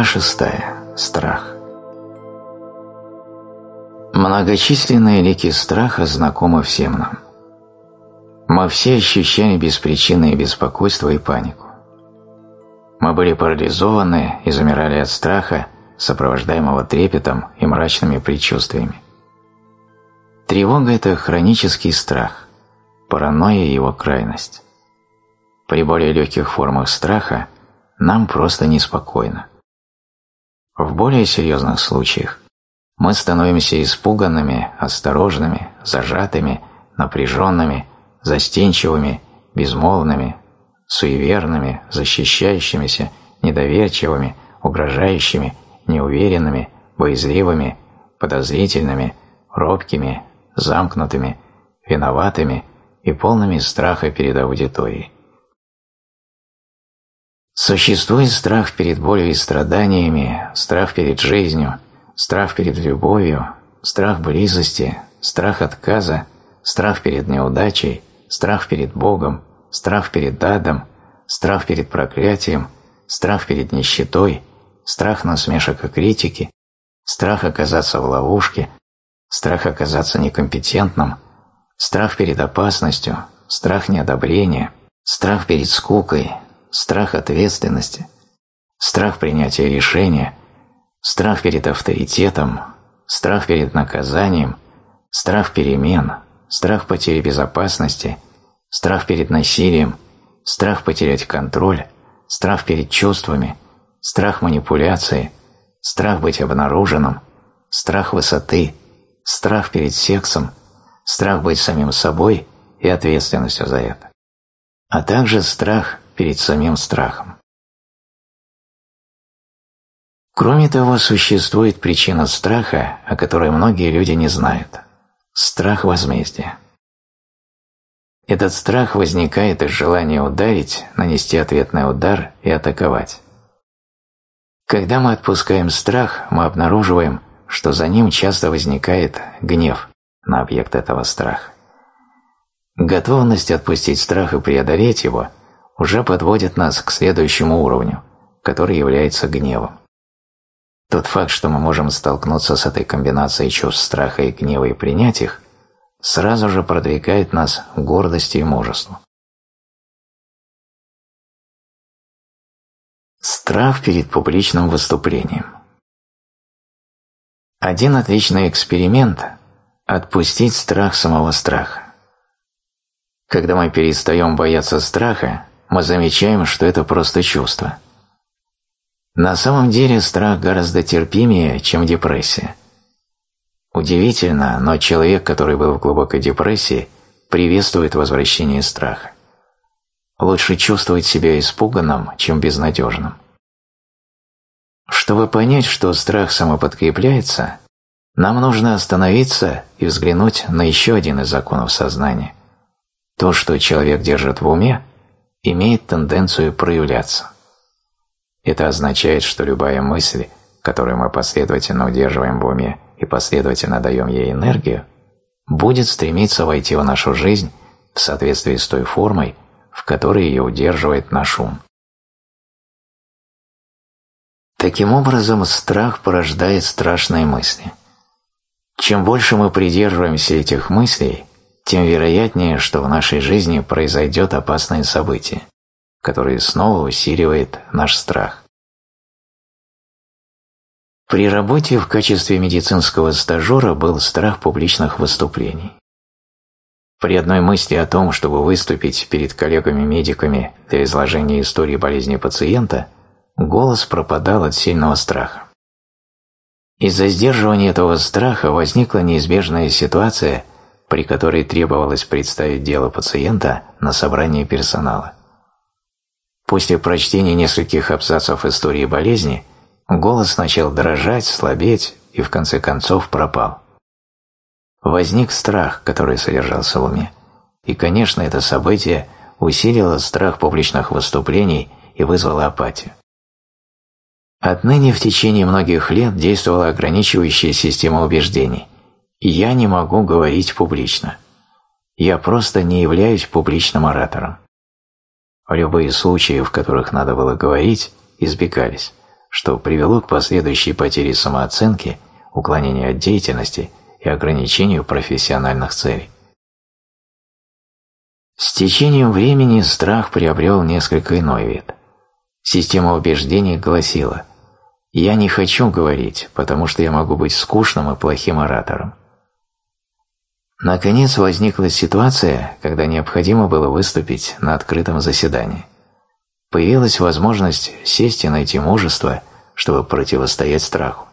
Глава 6. Страх. Многочисленные лики страха знакомы всем нам. Мы все ощущали беспричинное беспокойство и панику. Мы были парализованы и замирали от страха, сопровождаемого трепетом и мрачными предчувствиями. Тревога – это хронический страх, паранойя – его крайность. При более легких формах страха нам просто неспокойно. В более серьезных случаях мы становимся испуганными, осторожными, зажатыми, напряженными, застенчивыми, безмолвными, суеверными, защищающимися, недоверчивыми, угрожающими, неуверенными, боязливыми, подозрительными, робкими, замкнутыми, виноватыми и полными страха перед аудиторией. Существует страх перед болью и страданиями, страх перед жизнью, страх перед любовью, страх близости, страх отказа, страх перед неудачей, страх перед Богом, страх перед адом, страх перед проклятием, страх перед нищетой, страх насмешек и критики, страх оказаться в ловушке, страх оказаться некомпетентным, страх перед опасностью, страх неодобрения, страх перед скукой, страх ответственности, страх принятия решения, страх перед авторитетом, страх перед наказанием, страх перемен, страх потери безопасности, страх перед насилием, страх потерять контроль, страх перед чувствами, страх манипуляции, страх быть обнаруженным, страх высоты, страх перед сексом, страх быть самим собой и ответственностью за это, а также страх перед самим страхом. Кроме того, существует причина страха, о которой многие люди не знают – страх возмездия. Этот страх возникает из желания ударить, нанести ответный удар и атаковать. Когда мы отпускаем страх, мы обнаруживаем, что за ним часто возникает гнев на объект этого страха. Готовность отпустить страх и преодолеть его – уже подводит нас к следующему уровню, который является гневом. Тот факт, что мы можем столкнуться с этой комбинацией чувств страха и гнева и принять их, сразу же продвигает нас к гордости и мужеству. Страх перед публичным выступлением Один отличный эксперимент – отпустить страх самого страха. Когда мы перестаем бояться страха, мы замечаем, что это просто чувство. На самом деле страх гораздо терпимее, чем депрессия. Удивительно, но человек, который был в глубокой депрессии, приветствует возвращение страха. Лучше чувствовать себя испуганным, чем безнадежным. Чтобы понять, что страх самоподкрепляется, нам нужно остановиться и взглянуть на еще один из законов сознания. То, что человек держит в уме, имеет тенденцию проявляться. Это означает, что любая мысль, которую мы последовательно удерживаем в уме и последовательно даем ей энергию, будет стремиться войти в нашу жизнь в соответствии с той формой, в которой ее удерживает наш ум. Таким образом, страх порождает страшные мысли. Чем больше мы придерживаемся этих мыслей, тем вероятнее, что в нашей жизни произойдет опасное событие, которое снова усиливает наш страх. При работе в качестве медицинского стажера был страх публичных выступлений. При одной мысли о том, чтобы выступить перед коллегами-медиками для изложения истории болезни пациента, голос пропадал от сильного страха. Из-за сдерживания этого страха возникла неизбежная ситуация, при которой требовалось представить дело пациента на собрании персонала. После прочтения нескольких абзацев истории болезни голос начал дрожать, слабеть и в конце концов пропал. Возник страх, который содержался в уме, и, конечно, это событие усилило страх публичных выступлений и вызвало апатию. Отныне в течение многих лет действовала ограничивающая система убеждений – я не могу говорить публично. Я просто не являюсь публичным оратором. Любые случаи, в которых надо было говорить, избегались, что привело к последующей потере самооценки, уклонению от деятельности и ограничению профессиональных целей. С течением времени страх приобрел несколько иной вид. Система убеждений гласила «Я не хочу говорить, потому что я могу быть скучным и плохим оратором». Наконец возникла ситуация, когда необходимо было выступить на открытом заседании. Появилась возможность сесть и найти мужество, чтобы противостоять страху.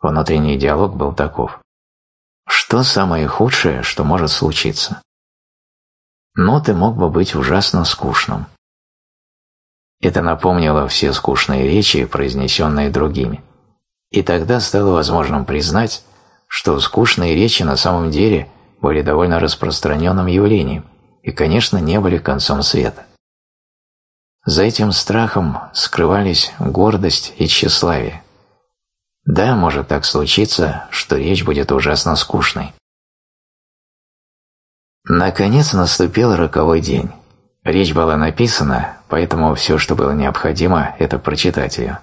Внутренний диалог был таков. Что самое худшее, что может случиться? Но ты мог бы быть ужасно скучным. Это напомнило все скучные речи, произнесенные другими. И тогда стало возможным признать, что скучные речи на самом деле были довольно распространенным явлением и, конечно, не были концом света. За этим страхом скрывались гордость и тщеславие. Да, может так случиться, что речь будет ужасно скучной. Наконец наступил роковой день. Речь была написана, поэтому все, что было необходимо, это прочитать ее.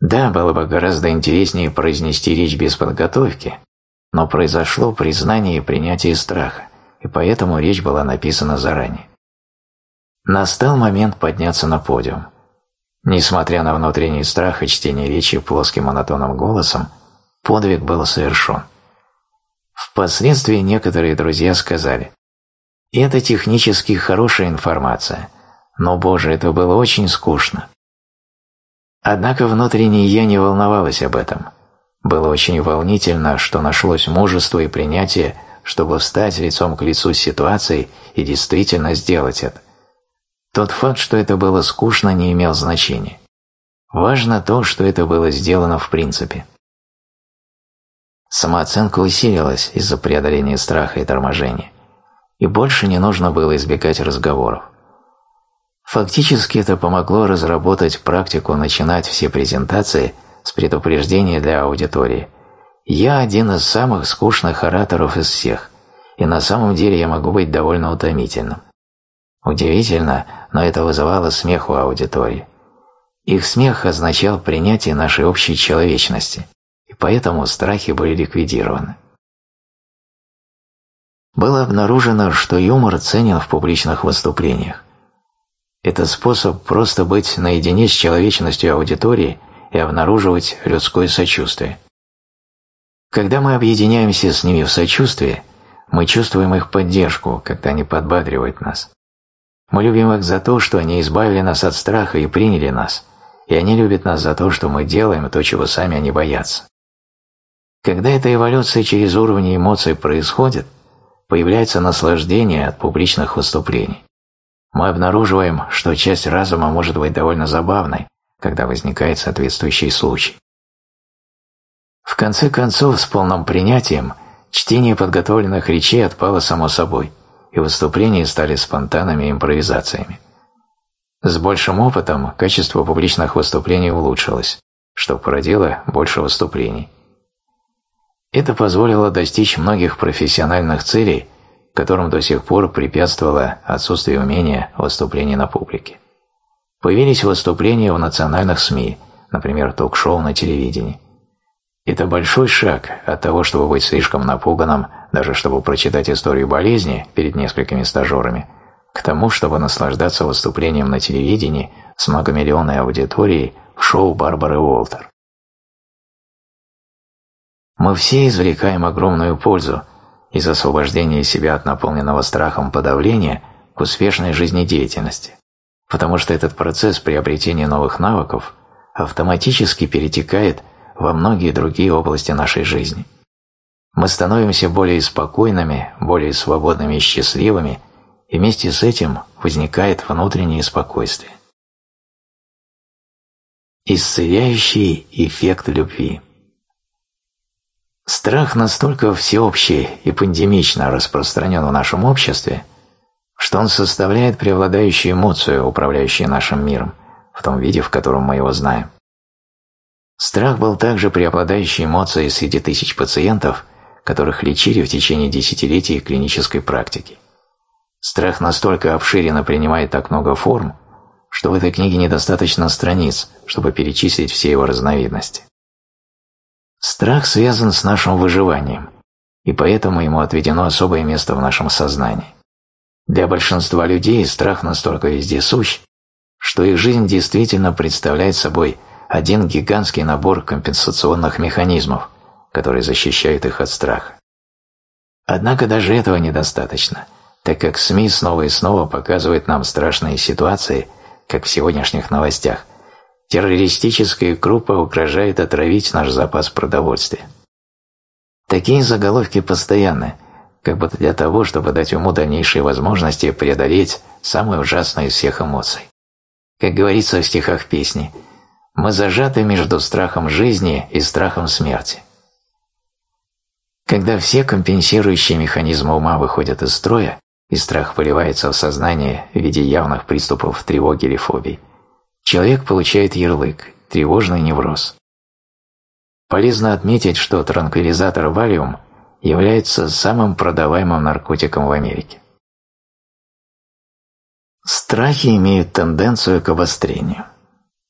Да, было бы гораздо интереснее произнести речь без подготовки, но произошло признание и принятие страха, и поэтому речь была написана заранее. Настал момент подняться на подиум. Несмотря на внутренний страх и чтение речи плоским монотонным голосом, подвиг был совершен. Впоследствии некоторые друзья сказали, «Это технически хорошая информация, но, боже, это было очень скучно». Однако внутренне я не волновалась об этом – было очень волнительно, что нашлось мужество и принятие, чтобы встать лицом к лицу с ситуацией и действительно сделать это. Тот факт, что это было скучно, не имел значения. Важно то, что это было сделано в принципе. Самооценка усилилась из-за преодоления страха и торможения, и больше не нужно было избегать разговоров. Фактически это помогло разработать практику начинать все презентации – с предупреждением для аудитории. Я один из самых скучных ораторов из всех, и на самом деле я могу быть довольно утомительным. Удивительно, но это вызывало смех у аудитории. Их смех означал принятие нашей общей человечности, и поэтому страхи были ликвидированы. Было обнаружено, что юмор ценен в публичных выступлениях. Это способ просто быть наедине с человечностью аудитории и обнаруживать людское сочувствие. Когда мы объединяемся с ними в сочувствии, мы чувствуем их поддержку, когда они подбадривают нас. Мы любим их за то, что они избавили нас от страха и приняли нас, и они любят нас за то, что мы делаем то, чего сами они боятся. Когда эта эволюция через уровни эмоций происходит, появляется наслаждение от публичных выступлений. Мы обнаруживаем, что часть разума может быть довольно забавной, когда возникает соответствующий случай. В конце концов, с полным принятием, чтение подготовленных речей отпало само собой, и выступления стали спонтанными импровизациями. С большим опытом качество публичных выступлений улучшилось, что породило больше выступлений. Это позволило достичь многих профессиональных целей, которым до сих пор препятствовало отсутствие умения выступлений на публике. Появились выступления в национальных СМИ, например, ток-шоу на телевидении. Это большой шаг от того, чтобы быть слишком напуганным, даже чтобы прочитать историю болезни перед несколькими стажерами, к тому, чтобы наслаждаться выступлением на телевидении с многомиллионной аудиторией в шоу Барбары Уолтер. Мы все извлекаем огромную пользу из освобождения себя от наполненного страхом подавления к успешной жизнедеятельности потому что этот процесс приобретения новых навыков автоматически перетекает во многие другие области нашей жизни. Мы становимся более спокойными, более свободными и счастливыми, и вместе с этим возникает внутреннее спокойствие. Исцеляющий эффект любви Страх настолько всеобщий и пандемично распространен в нашем обществе – что он составляет преобладающую эмоцию, управляющую нашим миром, в том виде, в котором мы его знаем. Страх был также преобладающей эмоцией среди тысяч пациентов, которых лечили в течение десятилетий клинической практики. Страх настолько обширенно принимает так много форм, что в этой книге недостаточно страниц, чтобы перечислить все его разновидности. Страх связан с нашим выживанием, и поэтому ему отведено особое место в нашем сознании. Для большинства людей страх настолько вездесущ, что их жизнь действительно представляет собой один гигантский набор компенсационных механизмов, которые защищают их от страха. Однако даже этого недостаточно, так как СМИ снова и снова показывают нам страшные ситуации, как в сегодняшних новостях. Террористическая группа угрожает отравить наш запас продовольствия. Такие заголовки постоянны, как бы для того, чтобы дать ему дальнейшие возможности преодолеть самую ужасную из всех эмоций. Как говорится в стихах песни, мы зажаты между страхом жизни и страхом смерти. Когда все компенсирующие механизмы ума выходят из строя, и страх выливается в сознание в виде явных приступов тревоги или фобий, человек получает ярлык – тревожный невроз. Полезно отметить, что транквилизатор валиум является самым продаваемым наркотиком в Америке. Страхи имеют тенденцию к обострению.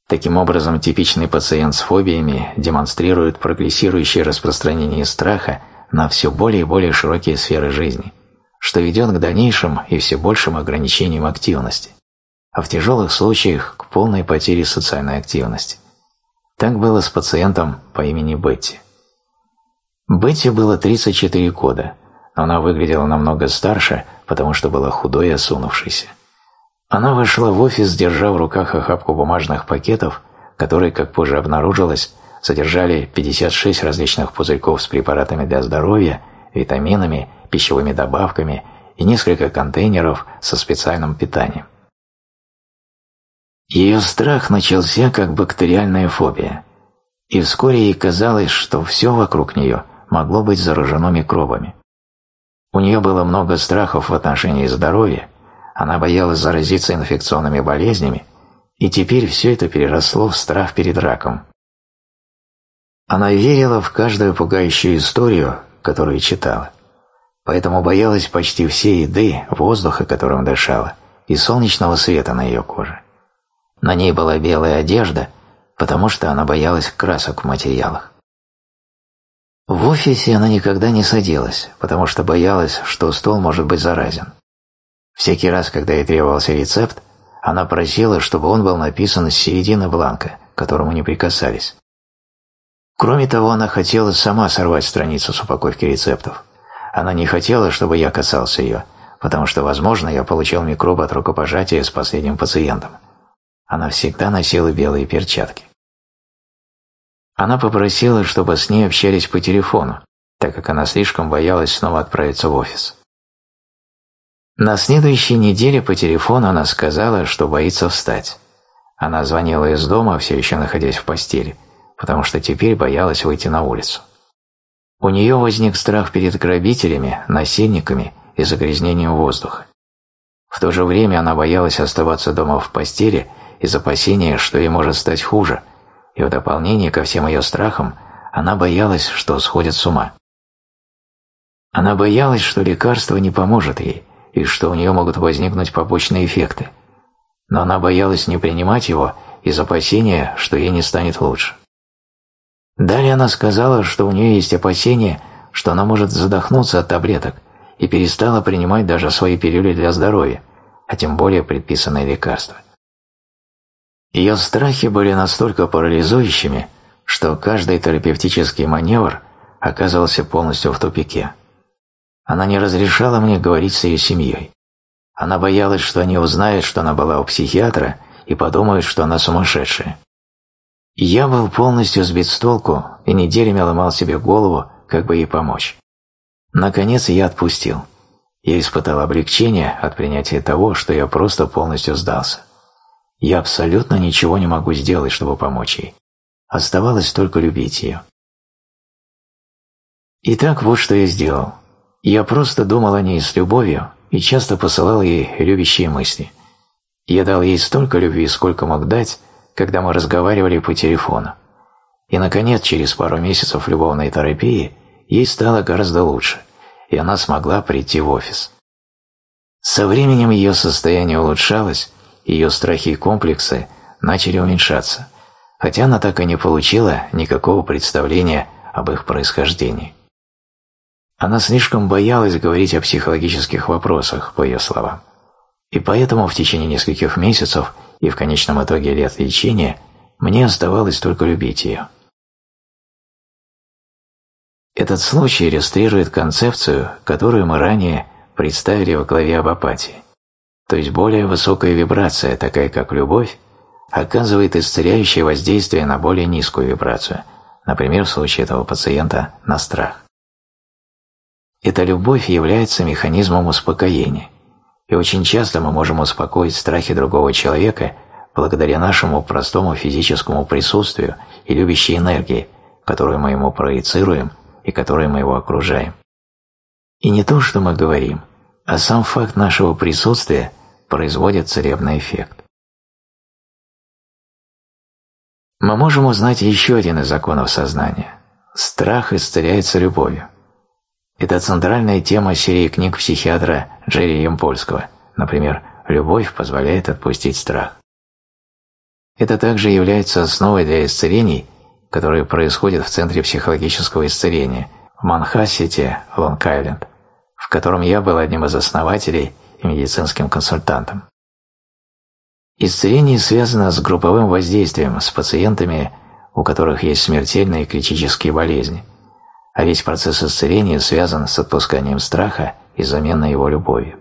Таким образом, типичный пациент с фобиями демонстрирует прогрессирующее распространение страха на все более и более широкие сферы жизни, что ведет к дальнейшим и все большим ограничениям активности, а в тяжелых случаях к полной потере социальной активности. Так было с пациентом по имени Бетти. Бетти было 34 года, она выглядела намного старше, потому что была худой и осунувшейся. Она вошла в офис, держа в руках охапку бумажных пакетов, которые, как позже обнаружилось, содержали 56 различных пузырьков с препаратами для здоровья, витаминами, пищевыми добавками и несколько контейнеров со специальным питанием. Ее страх начался как бактериальная фобия, и вскоре ей казалось, что все вокруг нее могло быть заражено микробами. У нее было много страхов в отношении здоровья, она боялась заразиться инфекционными болезнями, и теперь все это переросло в страх перед раком, она верила в каждую пугающую историю, которую читала, поэтому боялась почти всей еды, воздуха, которым дышала, и солнечного света на ее коже. На ней была белая одежда, потому что она боялась красок в материалах. В офисе она никогда не садилась, потому что боялась, что стол может быть заразен. Всякий раз, когда ей требовался рецепт, она просила, чтобы он был написан с середины бланка, к которому не прикасались. Кроме того, она хотела сама сорвать страницу с упаковки рецептов. Она не хотела, чтобы я касался ее, потому что, возможно, я получил микроб от рукопожатия с последним пациентом. Она всегда носила белые перчатки. Она попросила, чтобы с ней общались по телефону, так как она слишком боялась снова отправиться в офис. На следующей неделе по телефону она сказала, что боится встать. Она звонила из дома, все еще находясь в постели – потому что теперь боялась выйти на улицу. У нее возник страх перед грабителями, насильниками и загрязнением воздуха. В то же время она боялась оставаться дома в постели из опасения, что ей может стать хуже, и в дополнение ко всем ее страхам она боялась, что сходит с ума. Она боялась, что лекарство не поможет ей, и что у нее могут возникнуть побочные эффекты. Но она боялась не принимать его из опасения, что ей не станет лучше. Далее она сказала, что у нее есть опасение, что она может задохнуться от таблеток, и перестала принимать даже свои пилюли для здоровья, а тем более предписанные лекарства. Ее страхи были настолько парализующими, что каждый терапевтический маневр оказывался полностью в тупике. Она не разрешала мне говорить с ее семьей. Она боялась, что они узнают, что она была у психиатра, и подумают, что она сумасшедшая. Я был полностью сбит с толку и неделями ломал себе голову, как бы ей помочь. Наконец я отпустил. Я испытал облегчение от принятия того, что я просто полностью сдался. Я абсолютно ничего не могу сделать, чтобы помочь ей. Оставалось только любить ее. Итак, вот что я сделал. Я просто думал о ней с любовью и часто посылал ей любящие мысли. Я дал ей столько любви, сколько мог дать, когда мы разговаривали по телефону. И, наконец, через пару месяцев любовной терапии ей стало гораздо лучше, и она смогла прийти в офис. Со временем ее состояние улучшалось, ее страхи и комплексы начали уменьшаться, хотя она так и не получила никакого представления об их происхождении. Она слишком боялась говорить о психологических вопросах, по ее словам. И поэтому в течение нескольких месяцев и в конечном итоге лет лечения мне оставалось только любить ее. Этот случай иллюстрирует концепцию, которую мы ранее представили в главе об апатии. То есть более высокая вибрация, такая как любовь, оказывает исцеляющее воздействие на более низкую вибрацию, например, в случае этого пациента на страх. Эта любовь является механизмом успокоения, и очень часто мы можем успокоить страхи другого человека благодаря нашему простому физическому присутствию и любящей энергии, которую мы ему проецируем и которой мы его окружаем. И не то, что мы говорим, а сам факт нашего присутствия производит целебный эффект. Мы можем узнать еще один из законов сознания. Страх исцеляется любовью. Это центральная тема серии книг психиатра Джерри Ямпольского, например, «Любовь позволяет отпустить страх». Это также является основой для исцелений, которые происходят в Центре психологического исцеления в Манхассете, Лонг-Айленд, в котором я был одним из основателей медицинским консультантом. Исцеление связано с групповым воздействием с пациентами, у которых есть смертельные критические болезни – а весь процесс исцеления связан с отпусканием страха и заменой его любовью.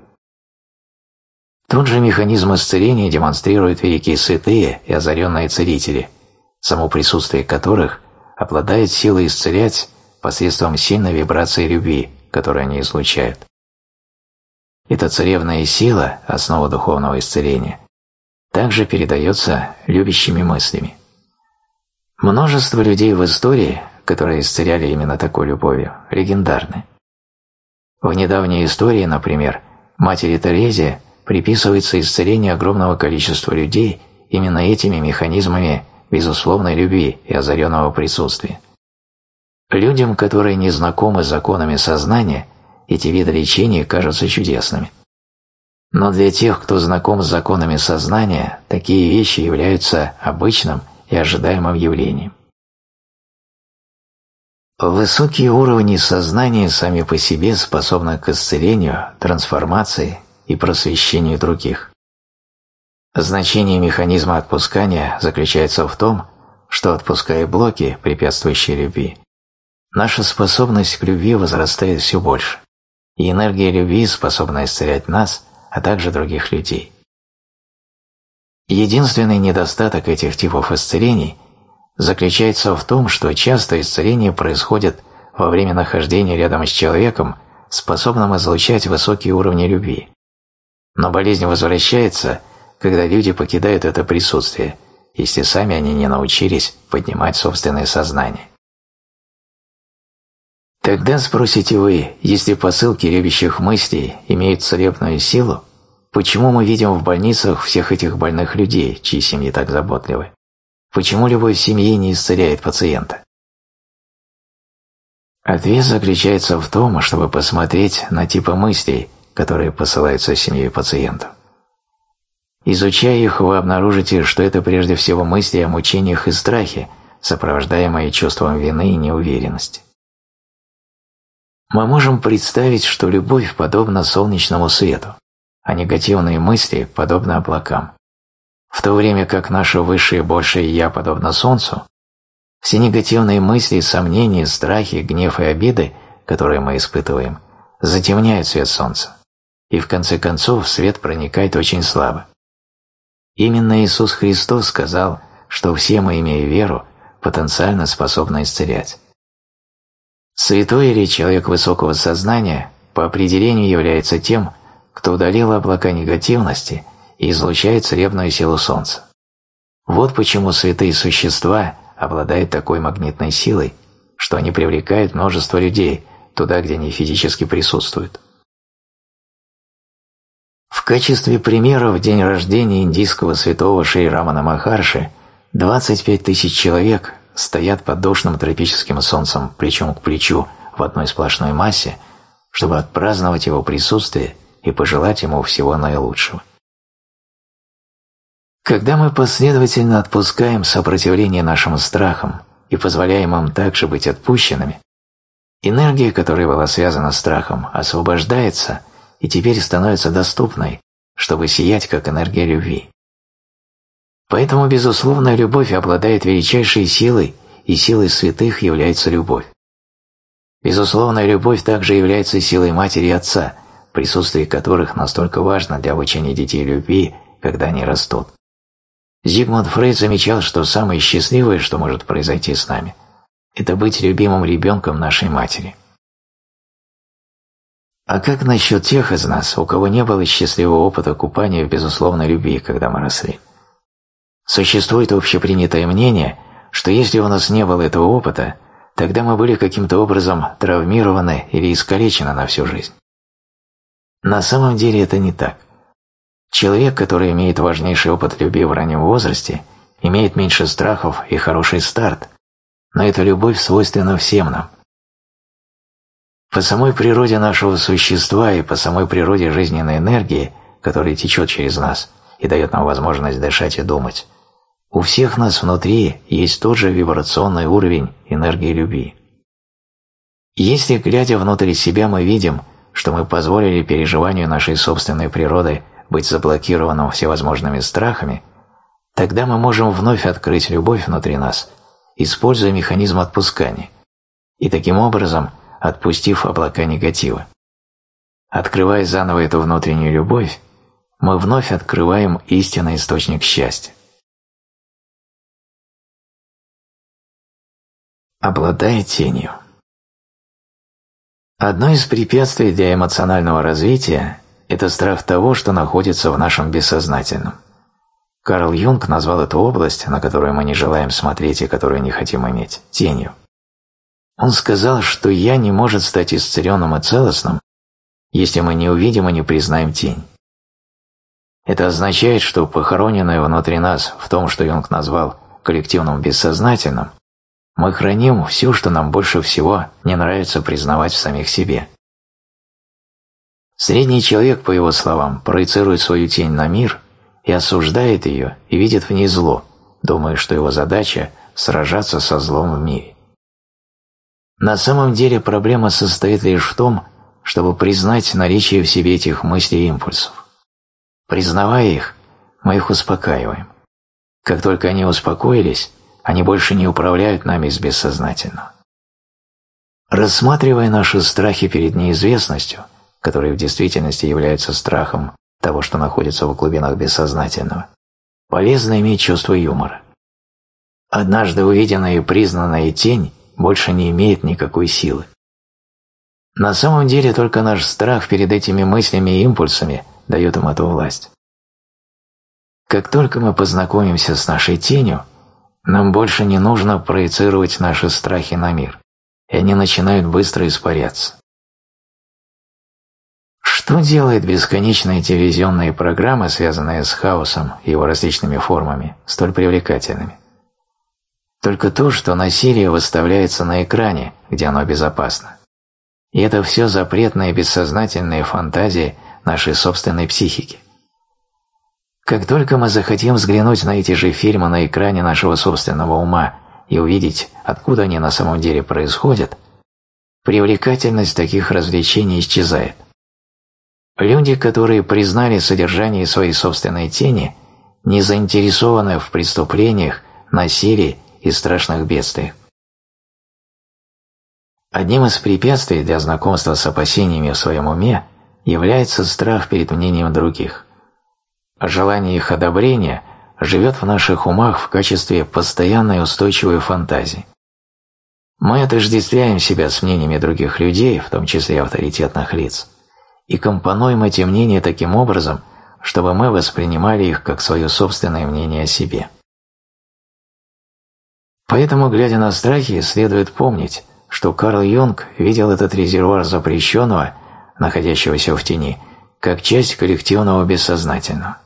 Тот же механизм исцеления демонстрируют великие святые и озаренные целители, само присутствие которых обладает силой исцелять посредством сильной вибрации любви, которую они излучают. Эта царевная сила, основа духовного исцеления, также передается любящими мыслями. Множество людей в истории которые исцеляли именно такой любовью, легендарны. В недавней истории, например, матери Терезе приписывается исцеление огромного количества людей именно этими механизмами безусловной любви и озаренного присутствия. Людям, которые не знакомы с законами сознания, эти виды лечения кажутся чудесными. Но для тех, кто знаком с законами сознания, такие вещи являются обычным и ожидаемым явлением. Высокие уровни сознания сами по себе способны к исцелению, трансформации и просвещению других. Значение механизма отпускания заключается в том, что отпуская блоки, препятствующие любви, наша способность к любви возрастает все больше, и энергия любви способна исцелять нас, а также других людей. Единственный недостаток этих типов исцелений – заключается в том, что часто исцеление происходит во время нахождения рядом с человеком, способным излучать высокие уровни любви. Но болезнь возвращается, когда люди покидают это присутствие, если сами они не научились поднимать собственное сознание. Тогда спросите вы, если посылки любящих мыслей имеют целебную силу, почему мы видим в больницах всех этих больных людей, чьи семьи так заботливы? Почему любовь семьи не исцеляет пациента? Ответ заключается в том, чтобы посмотреть на типы мыслей, которые посылаются семьей пациенту. Изучая их, вы обнаружите, что это прежде всего мысли о мучениях и страхе, сопровождаемые чувством вины и неуверенности. Мы можем представить, что любовь подобна солнечному свету, а негативные мысли подобны облакам. В то время как наше высшее большее «я» подобно Солнцу, все негативные мысли, сомнения, страхи, гнев и обиды, которые мы испытываем, затемняют свет Солнца, и в конце концов свет проникает очень слабо. Именно Иисус Христос сказал, что все мы, имея веру, потенциально способны исцелять. Святой или человек высокого сознания по определению является тем, кто удалил облака негативности – и излучает целебную силу Солнца. Вот почему святые существа обладают такой магнитной силой, что они привлекают множество людей туда, где они физически присутствуют. В качестве примера в день рождения индийского святого Шри Рамана Махарши 25 тысяч человек стоят под душным тропическим солнцем плечом к плечу в одной сплошной массе, чтобы отпраздновать его присутствие и пожелать ему всего наилучшего. Когда мы последовательно отпускаем сопротивление нашим страхам и позволяем им также быть отпущенными, энергия, которая была связана с страхом, освобождается и теперь становится доступной, чтобы сиять как энергия любви. Поэтому безусловная любовь обладает величайшей силой, и силой святых является любовь. Безусловная любовь также является силой матери и отца, присутствие которых настолько важно для обучения детей любви, когда они растут. Зигмунд Фрейд замечал, что самое счастливое, что может произойти с нами, это быть любимым ребенком нашей матери. А как насчет тех из нас, у кого не было счастливого опыта купания в безусловной любви, когда мы росли? Существует общепринятое мнение, что если у нас не было этого опыта, тогда мы были каким-то образом травмированы или искалечены на всю жизнь. На самом деле это не так. Человек, который имеет важнейший опыт любви в раннем возрасте, имеет меньше страхов и хороший старт, но эта любовь свойственна всем нам. По самой природе нашего существа и по самой природе жизненной энергии, которая течет через нас и дает нам возможность дышать и думать, у всех нас внутри есть тот же вибрационный уровень энергии любви. Если, глядя внутрь себя, мы видим, что мы позволили переживанию нашей собственной природы – быть заблокированным всевозможными страхами, тогда мы можем вновь открыть любовь внутри нас, используя механизм отпускания, и таким образом отпустив облака негатива. Открывая заново эту внутреннюю любовь, мы вновь открываем истинный источник счастья. Обладая тенью. Одно из препятствий для эмоционального развития это страх того, что находится в нашем бессознательном. Карл Юнг назвал эту область, на которую мы не желаем смотреть и которую не хотим иметь, тенью. Он сказал, что «я» не может стать исцеленным и целостным, если мы не увидим и не признаем тень. Это означает, что похороненное внутри нас в том, что Юнг назвал коллективным бессознательным, мы храним все, что нам больше всего не нравится признавать в самих себе. Средний человек, по его словам, проецирует свою тень на мир и осуждает ее и видит в ней зло, думая, что его задача – сражаться со злом в мире. На самом деле проблема состоит лишь в том, чтобы признать наличие в себе этих мыслей и импульсов. Признавая их, мы их успокаиваем. Как только они успокоились, они больше не управляют нами из бессознательного. Рассматривая наши страхи перед неизвестностью – которые в действительности являются страхом того, что находится в глубинах бессознательного, полезно иметь чувство юмора. Однажды увиденная и признанная тень больше не имеет никакой силы. На самом деле только наш страх перед этими мыслями и импульсами дает им эту власть. Как только мы познакомимся с нашей тенью, нам больше не нужно проецировать наши страхи на мир, и они начинают быстро испаряться. Что делает бесконечные телевизионные программы, связанные с хаосом и его различными формами, столь привлекательными? Только то, что насилие выставляется на экране, где оно безопасно. И это все запретные бессознательные фантазии нашей собственной психики. Как только мы захотим взглянуть на эти же фильмы на экране нашего собственного ума и увидеть, откуда они на самом деле происходят, привлекательность таких развлечений исчезает. Люди, которые признали содержание своей собственной тени, не заинтересованы в преступлениях, насилии и страшных бедствиях. Одним из препятствий для знакомства с опасениями в своем уме является страх перед мнением других. Желание их одобрения живет в наших умах в качестве постоянной устойчивой фантазии. Мы отождествляем себя с мнениями других людей, в том числе авторитетных лиц, и компонуем эти мнения таким образом, чтобы мы воспринимали их как свое собственное мнение о себе. Поэтому, глядя на страхи, следует помнить, что Карл Юнг видел этот резервуар запрещенного, находящегося в тени, как часть коллективного бессознательного.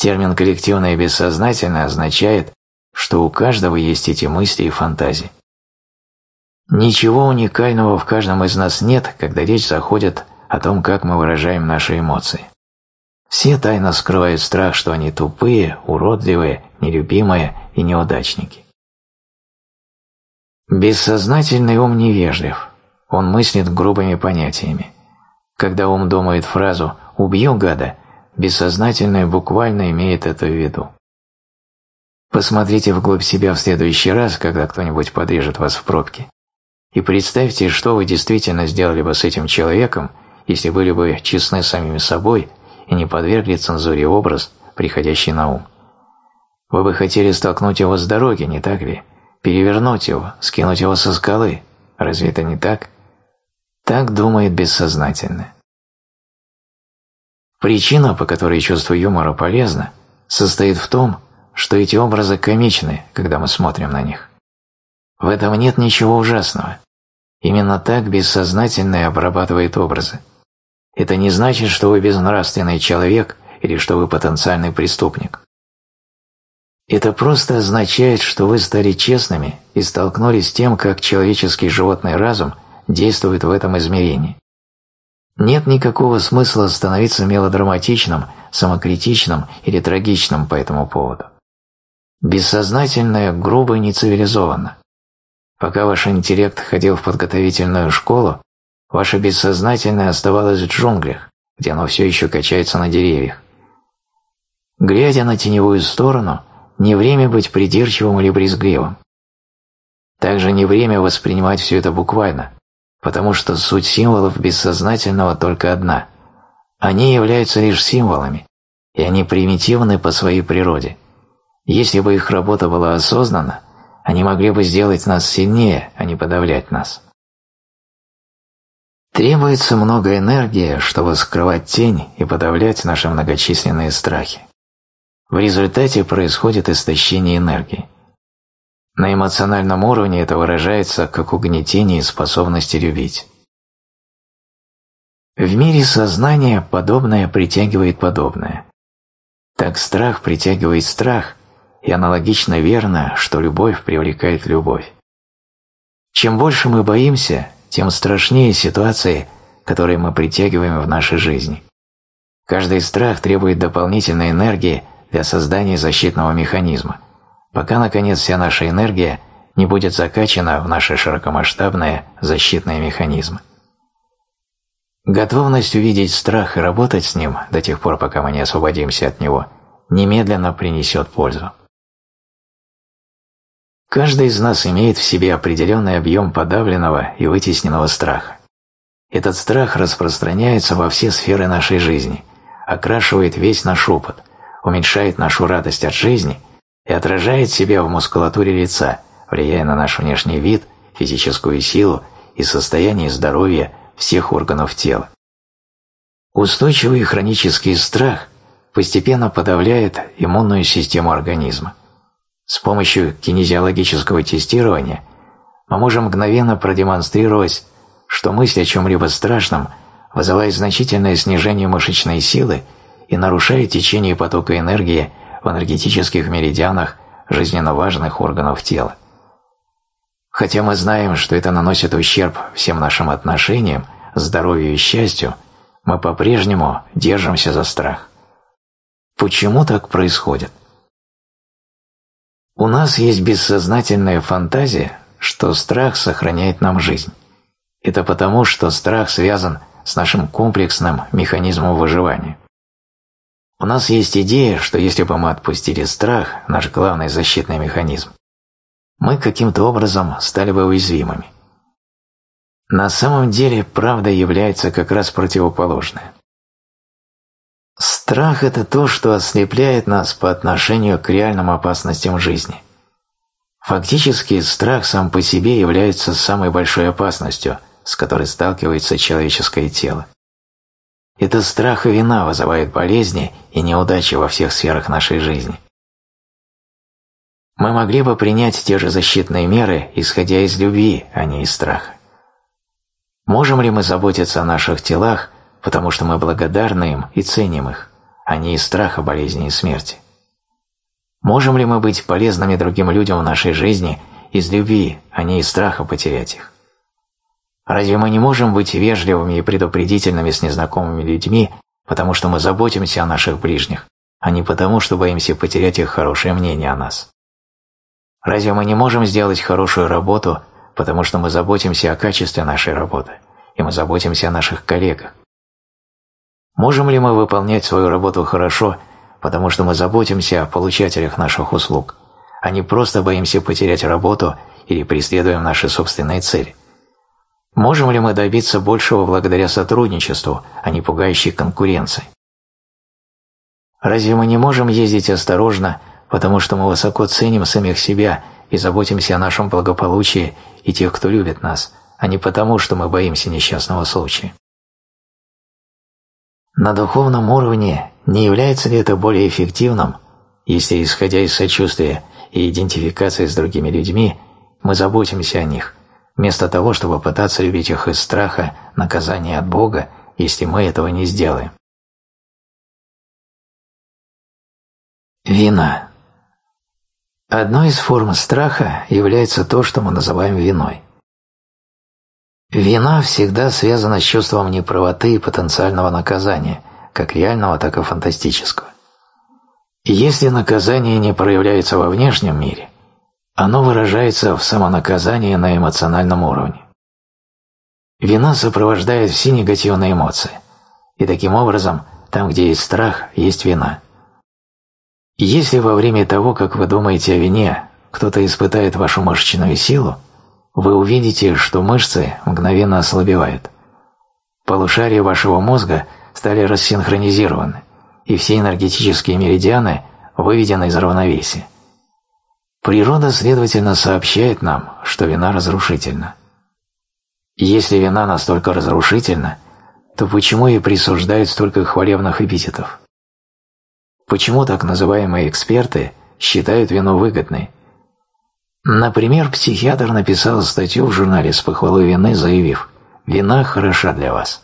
Термин «коллективное бессознательное» означает, что у каждого есть эти мысли и фантазии. Ничего уникального в каждом из нас нет, когда речь заходит о том, как мы выражаем наши эмоции. Все тайно скрывают страх, что они тупые, уродливые, нелюбимые и неудачники. Бессознательный ум невежлив, он мыслит грубыми понятиями. Когда ум думает фразу «убью гада», бессознательное буквально имеет это в виду. Посмотрите вглубь себя в следующий раз, когда кто-нибудь подрежет вас в пробке, и представьте, что вы действительно сделали бы с этим человеком, если были бы честны самими собой и не подвергли цензуре образ, приходящий на ум. Вы бы хотели столкнуть его с дороги, не так ли? Перевернуть его, скинуть его со скалы. Разве это не так? Так думает бессознательное. Причина, по которой чувство юмора полезно, состоит в том, что эти образы комичны, когда мы смотрим на них. В этом нет ничего ужасного. Именно так бессознательное обрабатывает образы. Это не значит, что вы безнравственный человек или что вы потенциальный преступник. Это просто означает, что вы стали честными и столкнулись с тем, как человеческий животный разум действует в этом измерении. Нет никакого смысла становиться мелодраматичным, самокритичным или трагичным по этому поводу. Бессознательное грубо и нецивилизованно. Пока ваш интеллект ходил в подготовительную школу, ваше бессознательное оставалось в джунглях, где оно все еще качается на деревьях. Глядя на теневую сторону, не время быть придирчивым или брезгливым. Также не время воспринимать все это буквально, потому что суть символов бессознательного только одна. Они являются лишь символами, и они примитивны по своей природе. Если бы их работа была осознанна, они могли бы сделать нас сильнее, а не подавлять нас. Требуется много энергии, чтобы скрывать тень и подавлять наши многочисленные страхи. В результате происходит истощение энергии. На эмоциональном уровне это выражается как угнетение способности любить. В мире сознания подобное притягивает подобное. Так страх притягивает страх, и аналогично верно, что любовь привлекает любовь. Чем больше мы боимся, тем страшнее ситуации, которые мы притягиваем в нашей жизни. Каждый страх требует дополнительной энергии для создания защитного механизма, пока, наконец, вся наша энергия не будет закачана в наши широкомасштабные защитные механизмы. Готовность увидеть страх и работать с ним до тех пор, пока мы не освободимся от него, немедленно принесет пользу. Каждый из нас имеет в себе определенный объем подавленного и вытесненного страха. Этот страх распространяется во все сферы нашей жизни, окрашивает весь наш опыт, уменьшает нашу радость от жизни и отражает себя в мускулатуре лица, влияя на наш внешний вид, физическую силу и состояние здоровья всех органов тела. Устойчивый хронический страх постепенно подавляет иммунную систему организма. С помощью кинезиологического тестирования мы можем мгновенно продемонстрировать, что мысль о чем-либо страшном вызывает значительное снижение мышечной силы и нарушает течение потока энергии в энергетических меридианах жизненно важных органов тела. Хотя мы знаем, что это наносит ущерб всем нашим отношениям, здоровью и счастью, мы по-прежнему держимся за страх. Почему так происходит? У нас есть бессознательная фантазия, что страх сохраняет нам жизнь. Это потому, что страх связан с нашим комплексным механизмом выживания. У нас есть идея, что если бы мы отпустили страх, наш главный защитный механизм, мы каким-то образом стали бы уязвимыми. На самом деле правда является как раз противоположная. Страх – это то, что ослепляет нас по отношению к реальным опасностям жизни. Фактически, страх сам по себе является самой большой опасностью, с которой сталкивается человеческое тело. Это страх и вина вызывают болезни и неудачи во всех сферах нашей жизни. Мы могли бы принять те же защитные меры, исходя из любви, а не из страха. Можем ли мы заботиться о наших телах, потому что мы благодарны им и ценим их? а не из страха болезни и смерти. Можем ли мы быть полезными другим людям в нашей жизни из любви, а не из страха потерять их? Разве мы не можем быть вежливыми и предупредительными с незнакомыми людьми, потому что мы заботимся о наших ближних, а не потому, что боимся потерять их хорошее мнение о нас. Разве мы не можем сделать хорошую работу, потому что мы заботимся о качестве нашей работы, и мы заботимся о наших коллегах? Можем ли мы выполнять свою работу хорошо, потому что мы заботимся о получателях наших услуг, а не просто боимся потерять работу или преследуем наши собственные цели? Можем ли мы добиться большего благодаря сотрудничеству, а не пугающей конкуренции? Разве мы не можем ездить осторожно, потому что мы высоко ценим самих себя и заботимся о нашем благополучии и тех, кто любит нас, а не потому, что мы боимся несчастного случая? На духовном уровне не является ли это более эффективным, если, исходя из сочувствия и идентификации с другими людьми, мы заботимся о них, вместо того, чтобы пытаться любить их из страха наказания от Бога, если мы этого не сделаем? Вина. Одной из форм страха является то, что мы называем виной. Вина всегда связана с чувством неправоты и потенциального наказания, как реального, так и фантастического. Если наказание не проявляется во внешнем мире, оно выражается в самонаказании на эмоциональном уровне. Вина сопровождает все негативные эмоции, и таким образом, там, где есть страх, есть вина. Если во время того, как вы думаете о вине, кто-то испытает вашу мышечную силу, вы увидите, что мышцы мгновенно ослабевают. Полушария вашего мозга стали рассинхронизированы, и все энергетические меридианы выведены из равновесия. Природа, следовательно, сообщает нам, что вина разрушительна. Если вина настолько разрушительна, то почему ей присуждают столько хвалебных эпитетов? Почему так называемые эксперты считают вину выгодной, Например, психиатр написал статью в журнале с похвалой вины, заявив «Вина хороша для вас».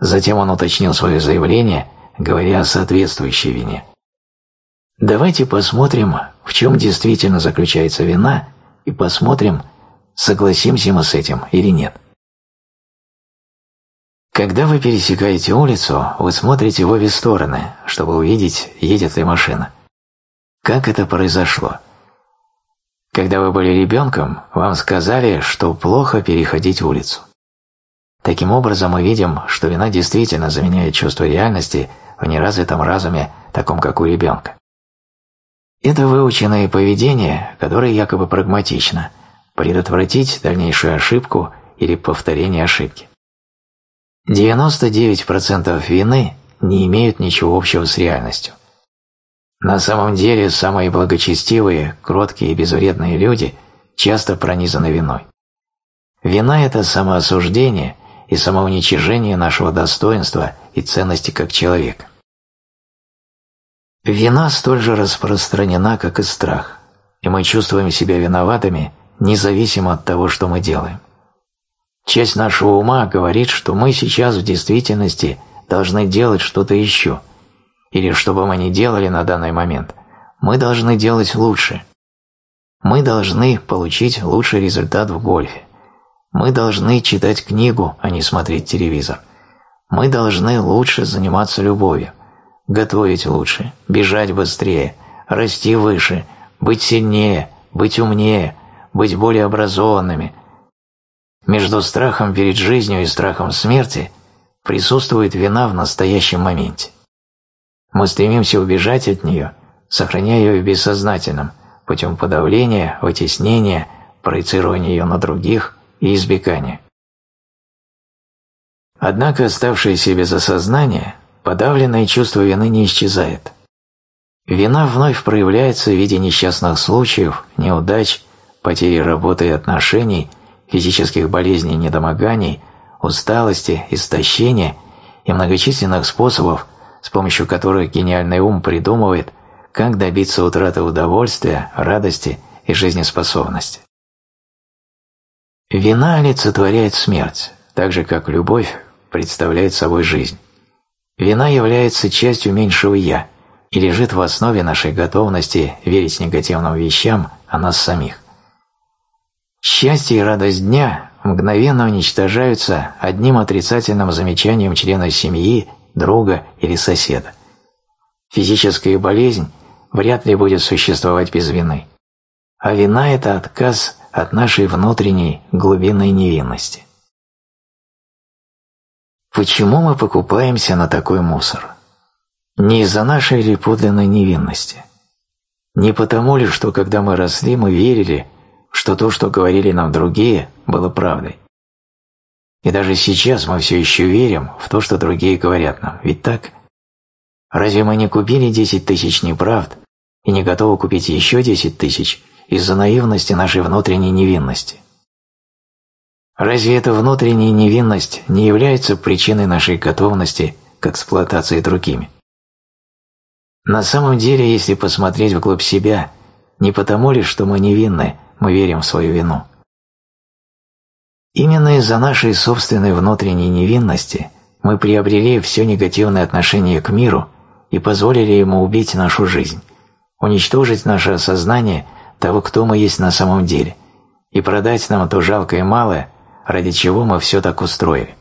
Затем он уточнил свое заявление, говоря о соответствующей вине. Давайте посмотрим, в чем действительно заключается вина, и посмотрим, согласимся мы с этим или нет. Когда вы пересекаете улицу, вы смотрите в обе стороны, чтобы увидеть, едет ли машина. Как это произошло? Когда вы были ребенком, вам сказали, что плохо переходить улицу. Таким образом, мы видим, что вина действительно заменяет чувство реальности в неразвитом разуме, таком как у ребенка. Это выученное поведение, которое якобы прагматично, предотвратить дальнейшую ошибку или повторение ошибки. 99% вины не имеют ничего общего с реальностью. На самом деле самые благочестивые, кроткие и безвредные люди часто пронизаны виной. Вина – это самоосуждение и самоуничижение нашего достоинства и ценности как человека. Вина столь же распространена, как и страх, и мы чувствуем себя виноватыми независимо от того, что мы делаем. Часть нашего ума говорит, что мы сейчас в действительности должны делать что-то еще – или что бы мы ни делали на данный момент, мы должны делать лучше. Мы должны получить лучший результат в гольфе. Мы должны читать книгу, а не смотреть телевизор. Мы должны лучше заниматься любовью, готовить лучше, бежать быстрее, расти выше, быть сильнее, быть умнее, быть более образованными. Между страхом перед жизнью и страхом смерти присутствует вина в настоящем моменте. Мы стремимся убежать от нее, сохраняя ее в бессознательном, путем подавления, вытеснения, проецирования ее на других и избегания. Однако оставшееся без осознания, подавленное чувство вины не исчезает. Вина вновь проявляется в виде несчастных случаев, неудач, потери работы и отношений, физических болезней и недомоганий, усталости, истощения и многочисленных способов – с помощью которых гениальный ум придумывает, как добиться утраты удовольствия, радости и жизнеспособности. Вина олицетворяет смерть, так же как любовь представляет собой жизнь. Вина является частью меньшего «я» и лежит в основе нашей готовности верить негативным вещам о нас самих. Счастье и радость дня мгновенно уничтожаются одним отрицательным замечанием члена семьи друга или соседа. Физическая болезнь вряд ли будет существовать без вины. А вина – это отказ от нашей внутренней глубинной невинности. Почему мы покупаемся на такой мусор? Не из-за нашей ли подлинной невинности? Не потому ли, что когда мы росли, мы верили, что то, что говорили нам другие, было правдой? И даже сейчас мы все еще верим в то, что другие говорят нам, ведь так? Разве мы не купили 10 тысяч неправд и не готовы купить еще 10 тысяч из-за наивности нашей внутренней невинности? Разве эта внутренняя невинность не является причиной нашей готовности к эксплуатации другими? На самом деле, если посмотреть вглубь себя, не потому ли, что мы невинны, мы верим в свою вину. Именно из-за нашей собственной внутренней невинности мы приобрели все негативное отношение к миру и позволили ему убить нашу жизнь, уничтожить наше осознание того, кто мы есть на самом деле, и продать нам то жалкое малое, ради чего мы все так устроили.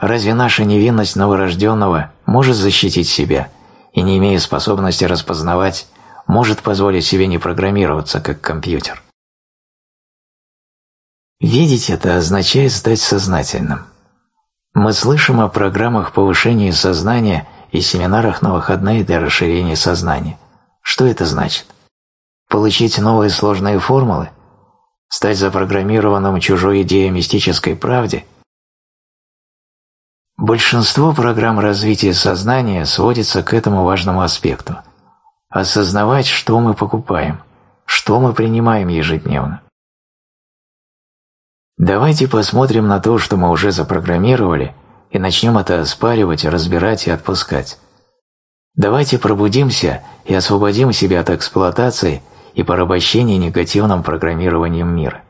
Разве наша невинность новорожденного может защитить себя и, не имея способности распознавать, может позволить себе не программироваться как компьютер? Видеть это означает стать сознательным. Мы слышим о программах повышения сознания и семинарах на выходные для расширения сознания. Что это значит? Получить новые сложные формулы? Стать запрограммированным чужой идеей мистической правде? Большинство программ развития сознания сводится к этому важному аспекту – осознавать, что мы покупаем, что мы принимаем ежедневно. Давайте посмотрим на то, что мы уже запрограммировали, и начнем это оспаривать, разбирать и отпускать. Давайте пробудимся и освободим себя от эксплуатации и порабощения негативным программированием мира.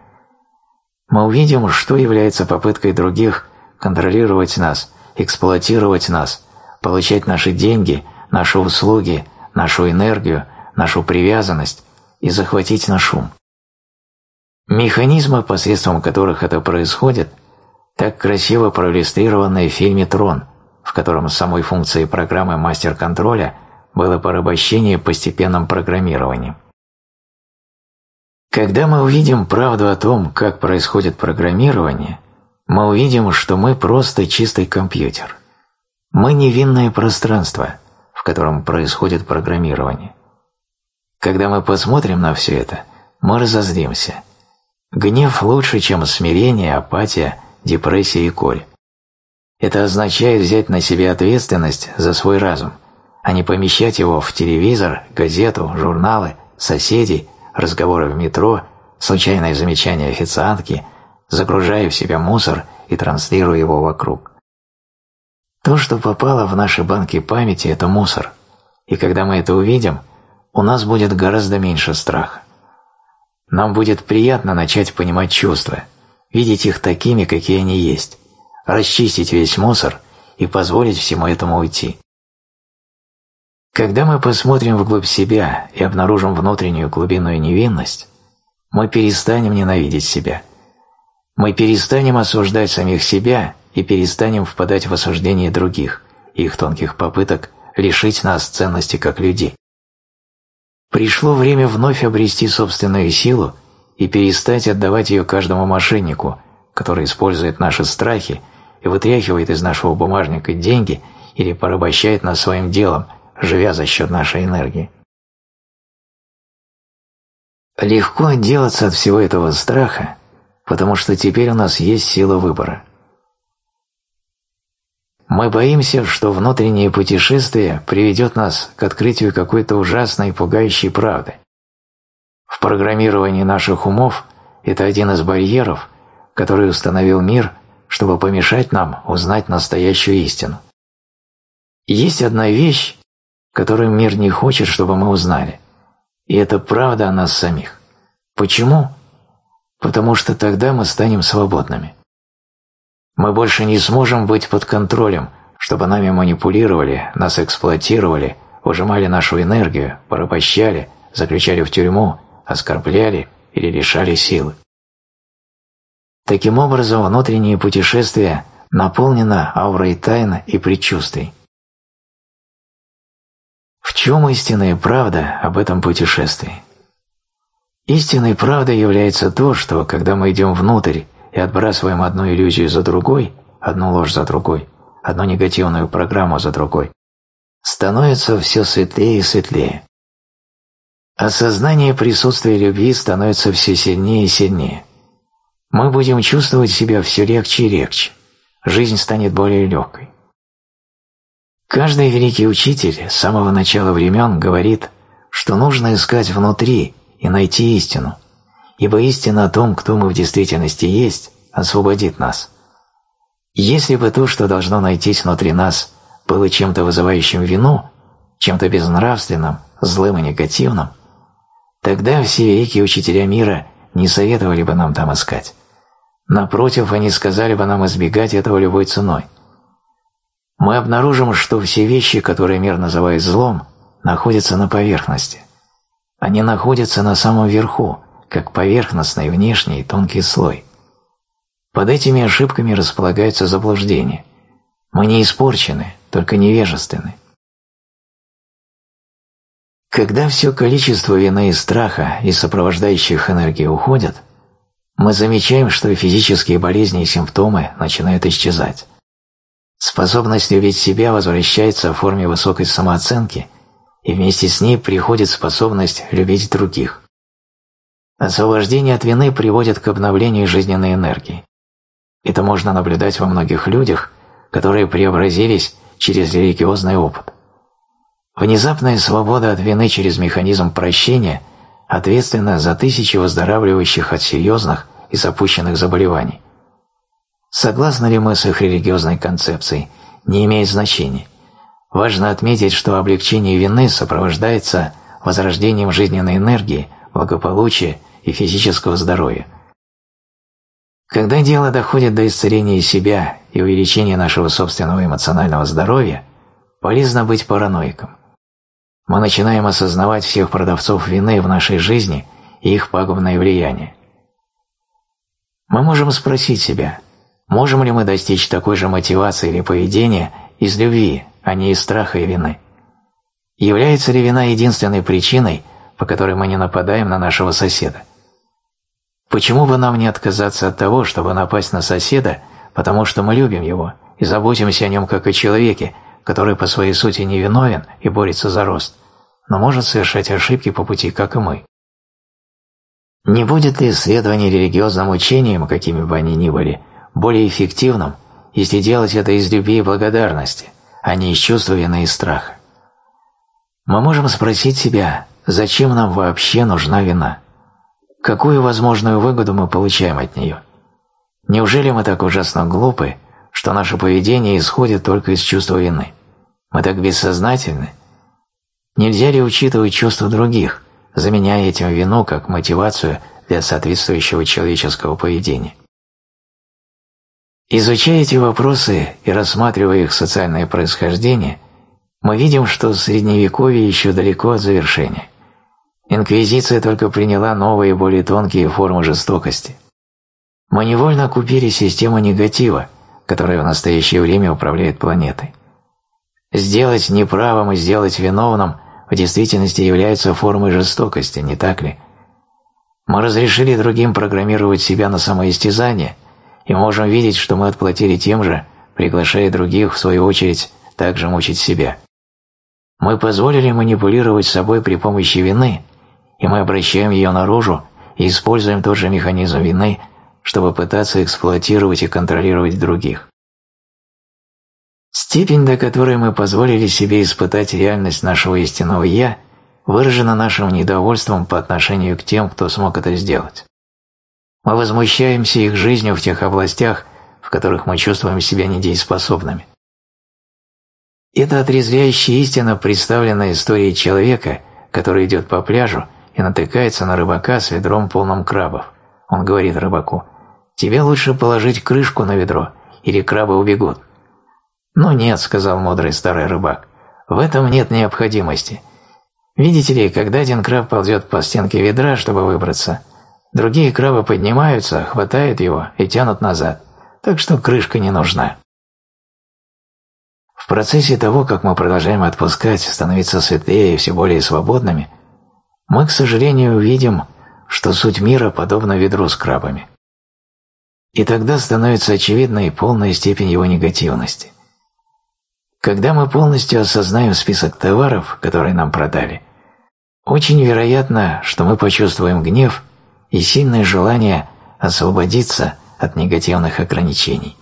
Мы увидим, что является попыткой других контролировать нас, эксплуатировать нас, получать наши деньги, наши услуги, нашу энергию, нашу привязанность и захватить наш ум. Механизмы, посредством которых это происходит – так красиво проиллюстрированной в фильме «Трон», в котором самой функцией программы мастер-контроля было порабощение постепенным программированием. Когда мы увидим правду о том, как происходит программирование, мы увидим, что мы просто чистый компьютер. Мы невинное пространство, в котором происходит программирование. Когда мы посмотрим на все это, мы разозлимся. Гнев лучше, чем смирение, апатия депрессия и корь. Это означает взять на себя ответственность за свой разум, а не помещать его в телевизор, газету, журналы, соседей, разговоры в метро, случайные замечания официантки, загружая в себя мусор и транслируя его вокруг. То, что попало в наши банки памяти – это мусор, и когда мы это увидим, у нас будет гораздо меньше страха. Нам будет приятно начать понимать чувства – видеть их такими, какие они есть, расчистить весь мусор и позволить всему этому уйти. Когда мы посмотрим вглубь себя и обнаружим внутреннюю глубинную невинность, мы перестанем ненавидеть себя. Мы перестанем осуждать самих себя и перестанем впадать в осуждение других их тонких попыток лишить нас ценности как людей. Пришло время вновь обрести собственную силу и перестать отдавать ее каждому мошеннику, который использует наши страхи и вытряхивает из нашего бумажника деньги или порабощает нас своим делом, живя за счет нашей энергии. Легко отделаться от всего этого страха, потому что теперь у нас есть сила выбора. Мы боимся, что внутреннее путешествие приведет нас к открытию какой-то ужасной и пугающей правды, в программировании наших умов это один из барьеров, который установил мир, чтобы помешать нам узнать настоящую истину. Есть одна вещь, которую мир не хочет, чтобы мы узнали, и это правда о нас самих. Почему? Потому что тогда мы станем свободными. Мы больше не сможем быть под контролем, чтобы нами манипулировали, нас эксплуатировали, ужимали нашу энергию, порабощали, заключали в тюрьму оскорбляли или лишали силы. Таким образом, внутреннее путешествие наполнена аурой тайна и предчувствий. В чем истинная правда об этом путешествии? Истинной правдой является то, что, когда мы идем внутрь и отбрасываем одну иллюзию за другой, одну ложь за другой, одну негативную программу за другой, становится все светлее и светлее. Осознание присутствия любви становится все сильнее и сильнее. Мы будем чувствовать себя все легче и легче. Жизнь станет более легкой. Каждый великий учитель с самого начала времен говорит, что нужно искать внутри и найти истину, ибо истина о том, кто мы в действительности есть, освободит нас. Если бы то, что должно найтись внутри нас, было чем-то вызывающим вину, чем-то безнравственным, злым и негативным, тогда все великие учителя мира не советовали бы нам там искать. Напротив, они сказали бы нам избегать этого любой ценой мы обнаружим, что все вещи, которые мир называет злом, находятся на поверхности. Они находятся на самом верху, как поверхностный внешний тонкий слой. Под этими ошибками располагаются заблуждения. Мы не испорчены, только невежественны. Когда все количество вины и страха и сопровождающих энергий уходят, мы замечаем, что физические болезни и симптомы начинают исчезать. Способность любить себя возвращается в форме высокой самооценки, и вместе с ней приходит способность любить других. Освобождение от вины приводит к обновлению жизненной энергии. Это можно наблюдать во многих людях, которые преобразились через религиозный опыт. Внезапная свобода от вины через механизм прощения ответственна за тысячи выздоравливающих от серьезных и запущенных заболеваний. Согласны ли мы с их религиозной концепцией, не имеет значения. Важно отметить, что облегчение вины сопровождается возрождением жизненной энергии, благополучия и физического здоровья. Когда дело доходит до исцеления себя и увеличения нашего собственного эмоционального здоровья, полезно быть параноиком. Мы начинаем осознавать всех продавцов вины в нашей жизни и их пагубное влияние. Мы можем спросить себя, Можем ли мы достичь такой же мотивации или поведения из любви, а не из страха и вины? Является ли вина единственной причиной, по которой мы не нападаем на нашего соседа? Почему бы нам не отказаться от того, чтобы напасть на соседа, потому что мы любим его и заботимся о нем как о человеке, который по своей сути невиновен и борется за рост, но может совершать ошибки по пути, как и мы? Не будет ли исследование религиозным учением, какими бы они ни были, более эффективным, если делать это из любви и благодарности, а не из чувства вины и страха. Мы можем спросить себя, зачем нам вообще нужна вина? Какую возможную выгоду мы получаем от нее? Неужели мы так ужасно глупы, что наше поведение исходит только из чувства вины? Мы так бессознательны? Нельзя ли учитывать чувства других, заменяя этим вину как мотивацию для соответствующего человеческого поведения? Изучая эти вопросы и рассматривая их социальное происхождение, мы видим, что Средневековье еще далеко от завершения. Инквизиция только приняла новые более тонкие формы жестокости. Мы невольно купили систему негатива, которая в настоящее время управляет планетой. Сделать неправым и сделать виновным в действительности являются формой жестокости, не так ли? Мы разрешили другим программировать себя на самоистязание – и можем видеть, что мы отплатили тем же, приглашая других, в свою очередь, также мучить себя. Мы позволили манипулировать собой при помощи вины, и мы обращаем ее наружу и используем тот же механизм вины, чтобы пытаться эксплуатировать и контролировать других. Степень, до которой мы позволили себе испытать реальность нашего истинного «я», выражена нашим недовольством по отношению к тем, кто смог это сделать. Мы возмущаемся их жизнью в тех областях, в которых мы чувствуем себя недееспособными. Это отрезвляющая истина, представленная историей человека, который идет по пляжу и натыкается на рыбака с ведром полным крабов. Он говорит рыбаку, «Тебе лучше положить крышку на ведро, или крабы убегут». «Ну нет», — сказал мудрый старый рыбак, — «в этом нет необходимости. Видите ли, когда один краб ползет по стенке ведра, чтобы выбраться, Другие крабы поднимаются, хватают его и тянут назад, так что крышка не нужна. В процессе того, как мы продолжаем отпускать, становиться светлее и все более свободными, мы, к сожалению, увидим, что суть мира подобна ведру с крабами. И тогда становится очевидной полная степень его негативности. Когда мы полностью осознаем список товаров, которые нам продали, очень вероятно, что мы почувствуем гнев и сильное желание освободиться от негативных ограничений.